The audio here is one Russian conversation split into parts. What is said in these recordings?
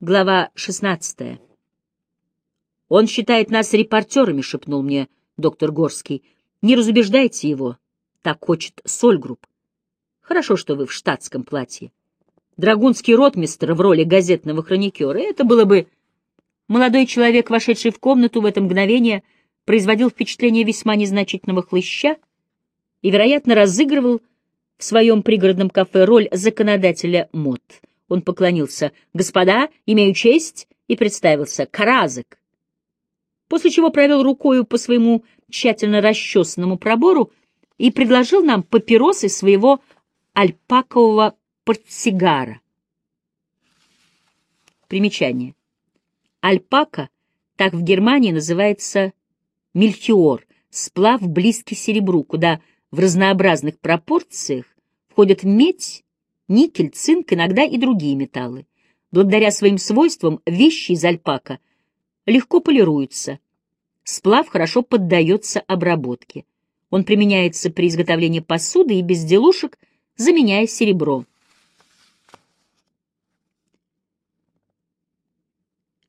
Глава 16. «Он считает нас репортерами», — шепнул мне доктор Горский. «Не разубеждайте его. Так хочет Сольгрупп. Хорошо, что вы в штатском платье. Драгунский ротмистр в роли газетного хроникера — это было бы...» Молодой человек, вошедший в комнату в это мгновение, производил впечатление весьма незначительного хлыща и, вероятно, разыгрывал в своем пригородном кафе роль законодателя мод. Он поклонился. «Господа, имею честь!» и представился. «Каразек!» После чего провел рукою по своему тщательно расчесанному пробору и предложил нам папиросы своего альпакового портсигара. Примечание. Альпака, так в Германии называется мельхиор, сплав близкий серебру, куда в разнообразных пропорциях входят медь, никель, цинк, иногда и другие металлы. Благодаря своим свойствам вещи из альпака легко полируются. Сплав хорошо поддается обработке. Он применяется при изготовлении посуды и безделушек, заменяя серебро.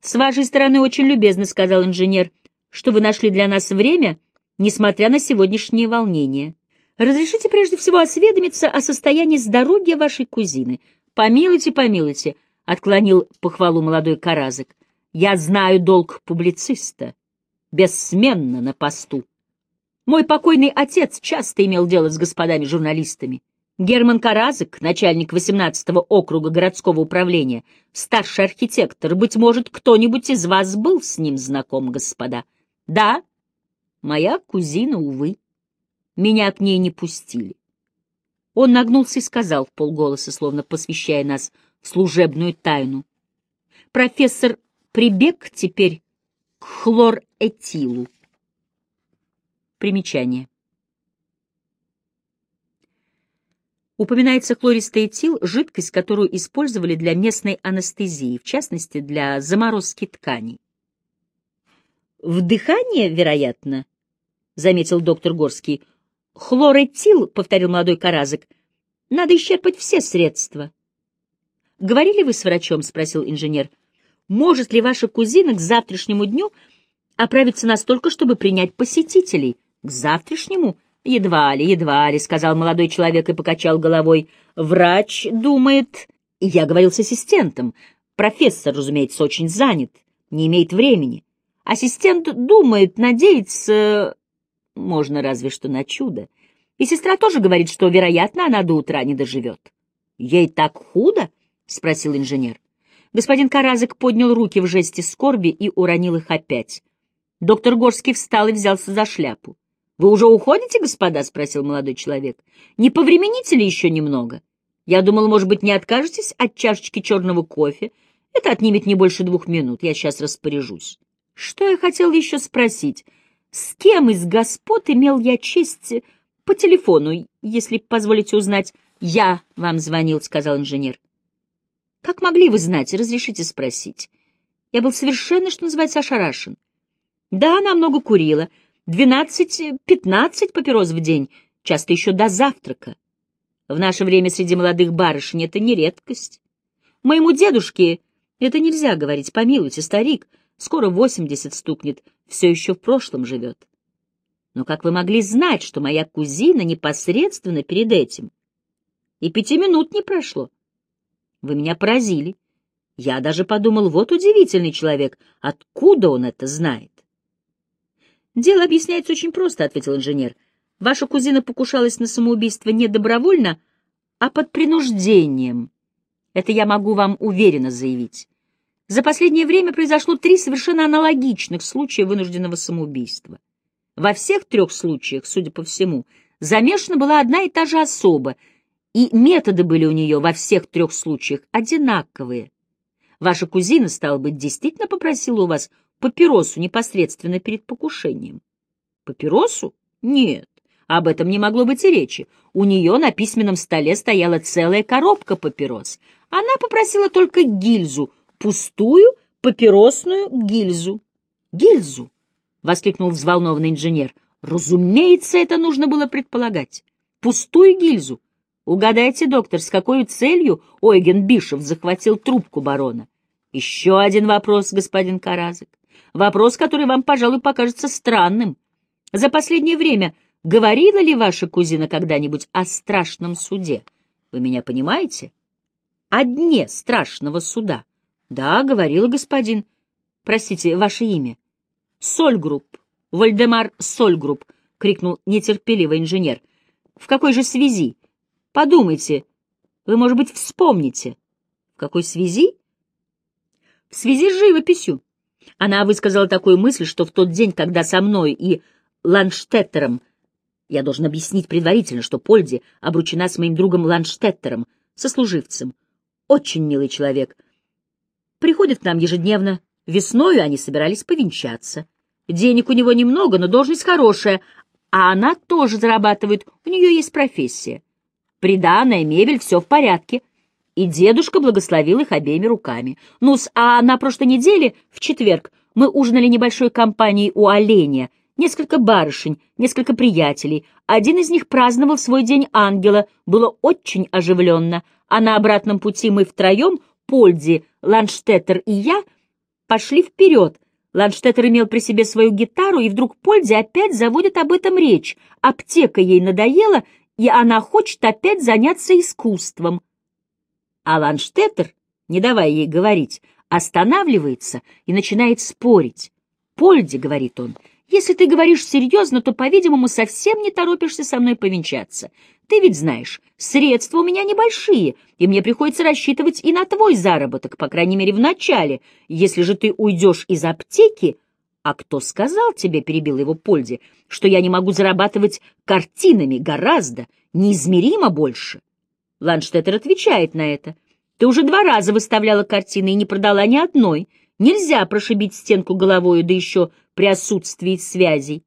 «С вашей стороны очень любезно», — сказал инженер, — «что вы нашли для нас время, несмотря на сегодняшнее волнение. Разрешите прежде всего осведомиться о состоянии здоровья вашей кузины. Помилуйте, помилуйте, — отклонил похвалу молодой Каразик. Я знаю долг публициста, бессменно на посту. Мой покойный отец часто имел дело с господами журналистами. Герман Каразик, начальник 18-го округа городского управления, старший архитектор, быть может, кто-нибудь из вас был с ним знаком, господа? Да, моя кузина, увы. Меня к ней не пустили. Он нагнулся и сказал в полголоса, словно посвящая нас в служебную тайну. Профессор прибег теперь к хлоретилу. Примечание. Упоминается хлористый этил, жидкость, которую использовали для местной анестезии, в частности, для заморозки тканей. «Вдыхание, вероятно», — заметил доктор Горский, Хлоретил, — повторил молодой каразик, — надо исчерпать все средства. — Говорили вы с врачом? — спросил инженер. — Может ли ваша кузина к завтрашнему дню оправиться настолько, чтобы принять посетителей? — К завтрашнему? — Едва ли, едва ли, — сказал молодой человек и покачал головой. — Врач думает... Я говорил с ассистентом. Профессор, разумеется, очень занят, не имеет времени. Ассистент думает, надеется можно разве что на чудо. И сестра тоже говорит, что, вероятно, она до утра не доживет. — Ей так худо? — спросил инженер. Господин Каразик поднял руки в жесте скорби и уронил их опять. Доктор Горский встал и взялся за шляпу. — Вы уже уходите, господа? — спросил молодой человек. — Не повремените ли еще немного? Я думал, может быть, не откажетесь от чашечки черного кофе? Это отнимет не больше двух минут. Я сейчас распоряжусь. Что я хотел еще спросить? С кем из господ имел я честь по телефону, если позволите узнать? Я вам звонил, — сказал инженер. Как могли вы знать? Разрешите спросить. Я был совершенно, что называется, ошарашен. Да, она много курила. Двенадцать-пятнадцать папирос в день, часто еще до завтрака. В наше время среди молодых барышень это не редкость. Моему дедушке это нельзя говорить, помилуйте, старик — скоро восемьдесят стукнет, все еще в прошлом живет. Но как вы могли знать, что моя кузина непосредственно перед этим? И пяти минут не прошло. Вы меня поразили. Я даже подумал, вот удивительный человек, откуда он это знает? Дело объясняется очень просто, — ответил инженер. Ваша кузина покушалась на самоубийство не добровольно, а под принуждением. Это я могу вам уверенно заявить. За последнее время произошло три совершенно аналогичных случая вынужденного самоубийства. Во всех трех случаях, судя по всему, замешана была одна и та же особа, и методы были у нее во всех трех случаях одинаковые. Ваша кузина, стала быть, действительно попросила у вас папиросу непосредственно перед покушением. Папиросу? Нет, об этом не могло быть и речи. У нее на письменном столе стояла целая коробка папирос. Она попросила только гильзу — пустую папиросную гильзу. «Гильзу!» — воскликнул взволнованный инженер. «Разумеется, это нужно было предполагать. Пустую гильзу. Угадайте, доктор, с какой целью Ойген Бишев захватил трубку барона? Еще один вопрос, господин Каразик. Вопрос, который вам, пожалуй, покажется странным. За последнее время говорила ли ваша кузина когда-нибудь о страшном суде? Вы меня понимаете? О дне страшного суда. Да, говорила господин. Простите, ваше имя. Сольгрупп. Вальдемар Сольгрупп, крикнул нетерпеливый инженер. В какой же связи? Подумайте. Вы, может быть, вспомните. В какой связи? В связи с живописью. Она высказала такую мысль, что в тот день, когда со мной и Ланштеттером, я должен объяснить предварительно, что Польди обручена с моим другом Ланштеттером, сослуживцем, очень милый человек, приходит к нам ежедневно, весною они собирались повенчаться. Денег у него немного, но должность хорошая, а она тоже зарабатывает, у нее есть профессия. Приданная, мебель, все в порядке — и дедушка благословил их обеими руками. ну а на прошлой неделе, в четверг, мы ужинали небольшой компанией у оленя, несколько барышень, несколько приятелей. Один из них праздновал свой день ангела, было очень оживленно, а на обратном пути мы втроем, Польди, Ланштеттер и я, пошли вперед. Ланштеттер имел при себе свою гитару, и вдруг Польди опять заводит об этом речь. Аптека ей надоела, и она хочет опять заняться искусством. А Ланштеттер, не давая ей говорить, останавливается и начинает спорить. «Польди», — говорит он, — «если ты говоришь серьезно, то, по-видимому, совсем не торопишься со мной повенчаться. Ты ведь знаешь, средства у меня небольшие, и мне приходится рассчитывать и на твой заработок, по крайней мере, в начале. Если же ты уйдешь из аптеки...» «А кто сказал тебе, — перебил его Польди, — что я не могу зарабатывать картинами гораздо, неизмеримо больше?» Ланштеттер отвечает на это. Ты уже два раза выставляла картины и не продала ни одной. Нельзя прошибить стенку головою, да еще при отсутствии связей.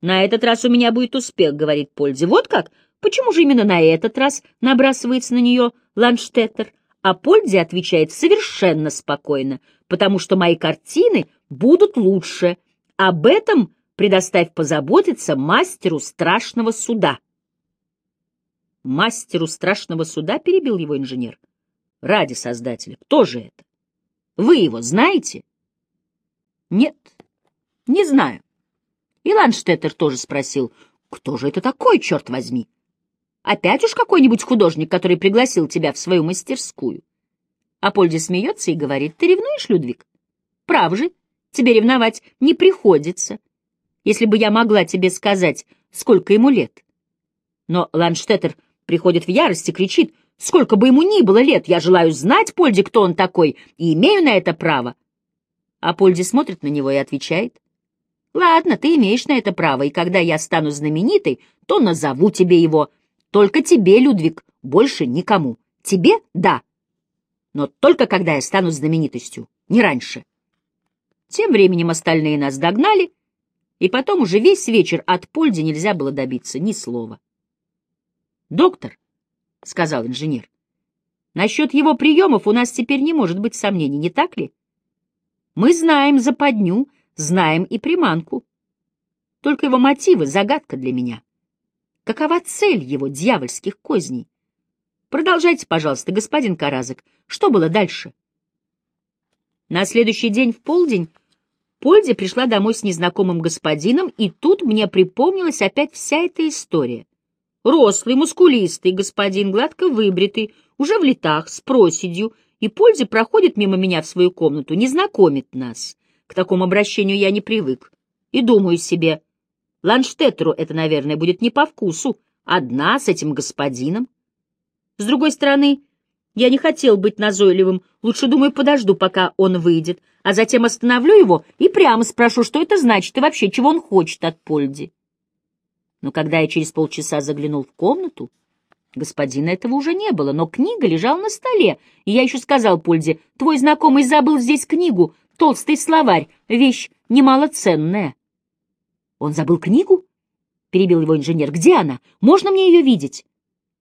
На этот раз у меня будет успех, говорит Пользе. Вот как? Почему же именно на этот раз набрасывается на нее Ланштеттер? А Пользе отвечает совершенно спокойно, потому что мои картины будут лучше. Об этом предоставь позаботиться мастеру страшного суда. Мастеру страшного суда перебил его инженер. Ради создателя. Кто же это? Вы его знаете? Нет, не знаю. И Ланштеттер тоже спросил, кто же это такой, черт возьми? Опять уж какой-нибудь художник, который пригласил тебя в свою мастерскую. Апольди смеется и говорит, ты ревнуешь, Людвиг? Прав же, тебе ревновать не приходится. Если бы я могла тебе сказать, сколько ему лет. Но Ланштеттер приходит в ярость и кричит, сколько бы ему ни было лет, я желаю знать, Польди, кто он такой, и имею на это право. А Польди смотрит на него и отвечает, ладно, ты имеешь на это право, и когда я стану знаменитой, то назову тебе его. Только тебе, Людвиг, больше никому. Тебе — да. Но только когда я стану знаменитостью, не раньше. Тем временем остальные нас догнали, и потом уже весь вечер от Польди нельзя было добиться ни слова. «Доктор», — сказал инженер, — «насчет его приемов у нас теперь не может быть сомнений, не так ли? Мы знаем западню, знаем и приманку. Только его мотивы — загадка для меня. Какова цель его дьявольских козней? Продолжайте, пожалуйста, господин Каразок. Что было дальше?» На следующий день в полдень Пользе пришла домой с незнакомым господином, и тут мне припомнилась опять вся эта история. Рослый, мускулистый господин, гладко выбритый, уже в летах, с проседью, и пользе проходит мимо меня в свою комнату, не знакомит нас. К такому обращению я не привык. И думаю себе, Ланштеттеру это, наверное, будет не по вкусу, одна с этим господином. С другой стороны, я не хотел быть назойливым, лучше, думаю, подожду, пока он выйдет, а затем остановлю его и прямо спрошу, что это значит и вообще, чего он хочет от Польди. Но когда я через полчаса заглянул в комнату, господина этого уже не было, но книга лежала на столе, и я еще сказал Пользе, «Твой знакомый забыл здесь книгу, толстый словарь, вещь немалоценная». «Он забыл книгу?» — перебил его инженер. «Где она? Можно мне ее видеть?»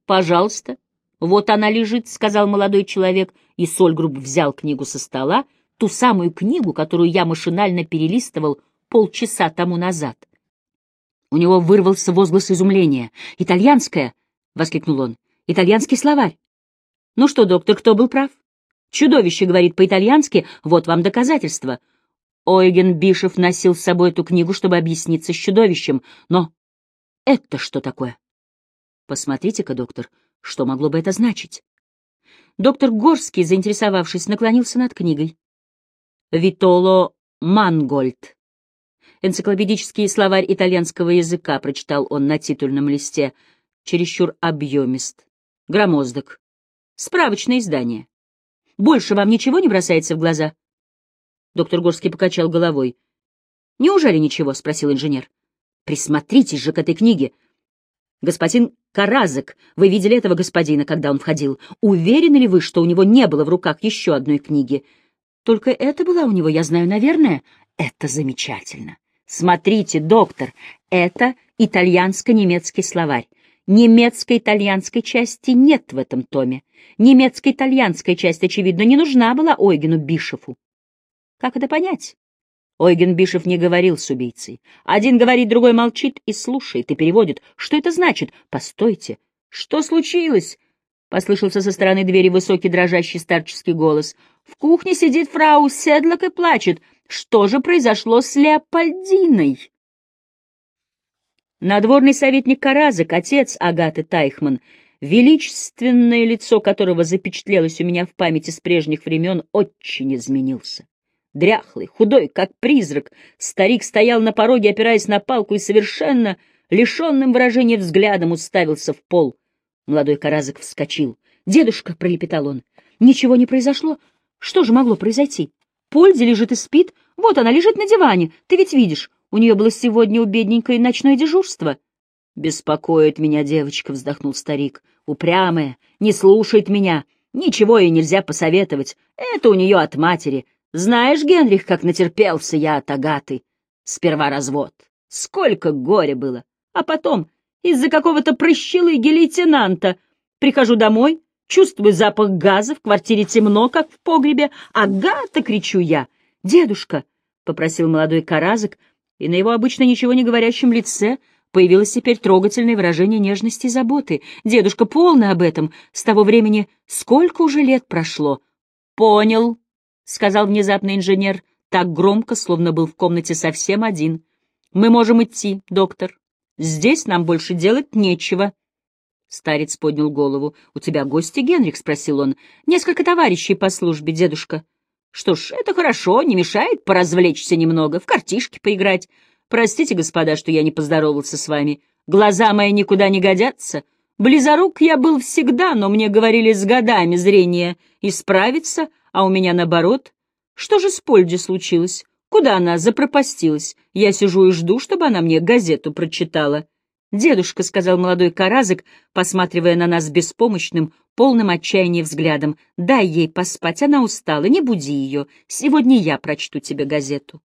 «Пожалуйста. Вот она лежит», — сказал молодой человек, и Сольгруб взял книгу со стола, ту самую книгу, которую я машинально перелистывал полчаса тому назад. У него вырвался возглас изумления. «Итальянская!» — воскликнул он. «Итальянский словарь!» «Ну что, доктор, кто был прав?» Чудовище говорит по-итальянски, вот вам доказательство. Ойген Бишев носил с собой эту книгу, чтобы объясниться с чудовищем. Но это что такое? Посмотрите-ка, доктор, что могло бы это значить? Доктор Горский, заинтересовавшись, наклонился над книгой. Витоло Мангольд. Энциклопедический словарь итальянского языка, прочитал он на титульном листе, чересчур объемист. Громоздок. Справочное издание. Больше вам ничего не бросается в глаза? Доктор Горский покачал головой. «Неужели ничего?» — спросил инженер. «Присмотритесь же к этой книге. Господин Каразек, вы видели этого господина, когда он входил? Уверены ли вы, что у него не было в руках еще одной книги? Только это была у него, я знаю, наверное. Это замечательно. Смотрите, доктор, это итальянско-немецкий словарь. Немецко-итальянской части нет в этом томе. Немецко-итальянская часть, очевидно, не нужна была Ойгену Бишефу. Как это понять? Ойген Бишев не говорил с убийцей. Один говорит, другой молчит и слушает, и переводит. Что это значит? Постойте. Что случилось? Послышался со стороны двери высокий дрожащий старческий голос. В кухне сидит фрау Седлок и плачет. Что же произошло с Леопольдиной? Надворный советник Каразок, отец Агаты Тайхман, величественное лицо которого запечатлелось у меня в памяти с прежних времен, очень изменился. Дряхлый, худой, как призрак, старик стоял на пороге, опираясь на палку и совершенно лишенным выражения взглядом уставился в пол. Молодой Каразок вскочил. «Дедушка!» — пролепетал он. «Ничего не произошло? Что же могло произойти? Пользе лежит и спит. Вот она лежит на диване. Ты ведь видишь, у нее было сегодня у бедненькой ночное дежурство». «Беспокоит меня девочка», — вздохнул старик. «Упрямая, не слушает меня. Ничего ей нельзя посоветовать. Это у нее от матери. Знаешь, Генрих, как натерпелся я от Агаты. Сперва развод. Сколько горя было. А потом, из-за какого-то прыщелыги лейтенанта, прихожу домой, чувствую запах газа, в квартире темно, как в погребе. «Агата!» — кричу я. «Дедушка!» — попросил молодой каразок, и на его обычно ничего не говорящем лице появилось теперь трогательное выражение нежности и заботы. «Дедушка, полно об этом. С того времени сколько уже лет прошло?» «Понял», — сказал внезапно инженер, так громко, словно был в комнате совсем один. «Мы можем идти, доктор. Здесь нам больше делать нечего». Старец поднял голову. «У тебя гости, Генрих?» — спросил он. «Несколько товарищей по службе, дедушка». «Что ж, это хорошо, не мешает поразвлечься немного, в картишки поиграть. Простите, господа, что я не поздоровался с вами. Глаза мои никуда не годятся. Близорук я был всегда, но мне говорили с годами зрение исправится, а у меня наоборот. Что же с Польди случилось? Куда она запропастилась? Я сижу и жду, чтобы она мне газету прочитала. «Дедушка», — сказал молодой каразик, посматривая на нас беспомощным, полным отчаяния взглядом, — «дай ей поспать, она устала, не буди ее. Сегодня я прочту тебе газету».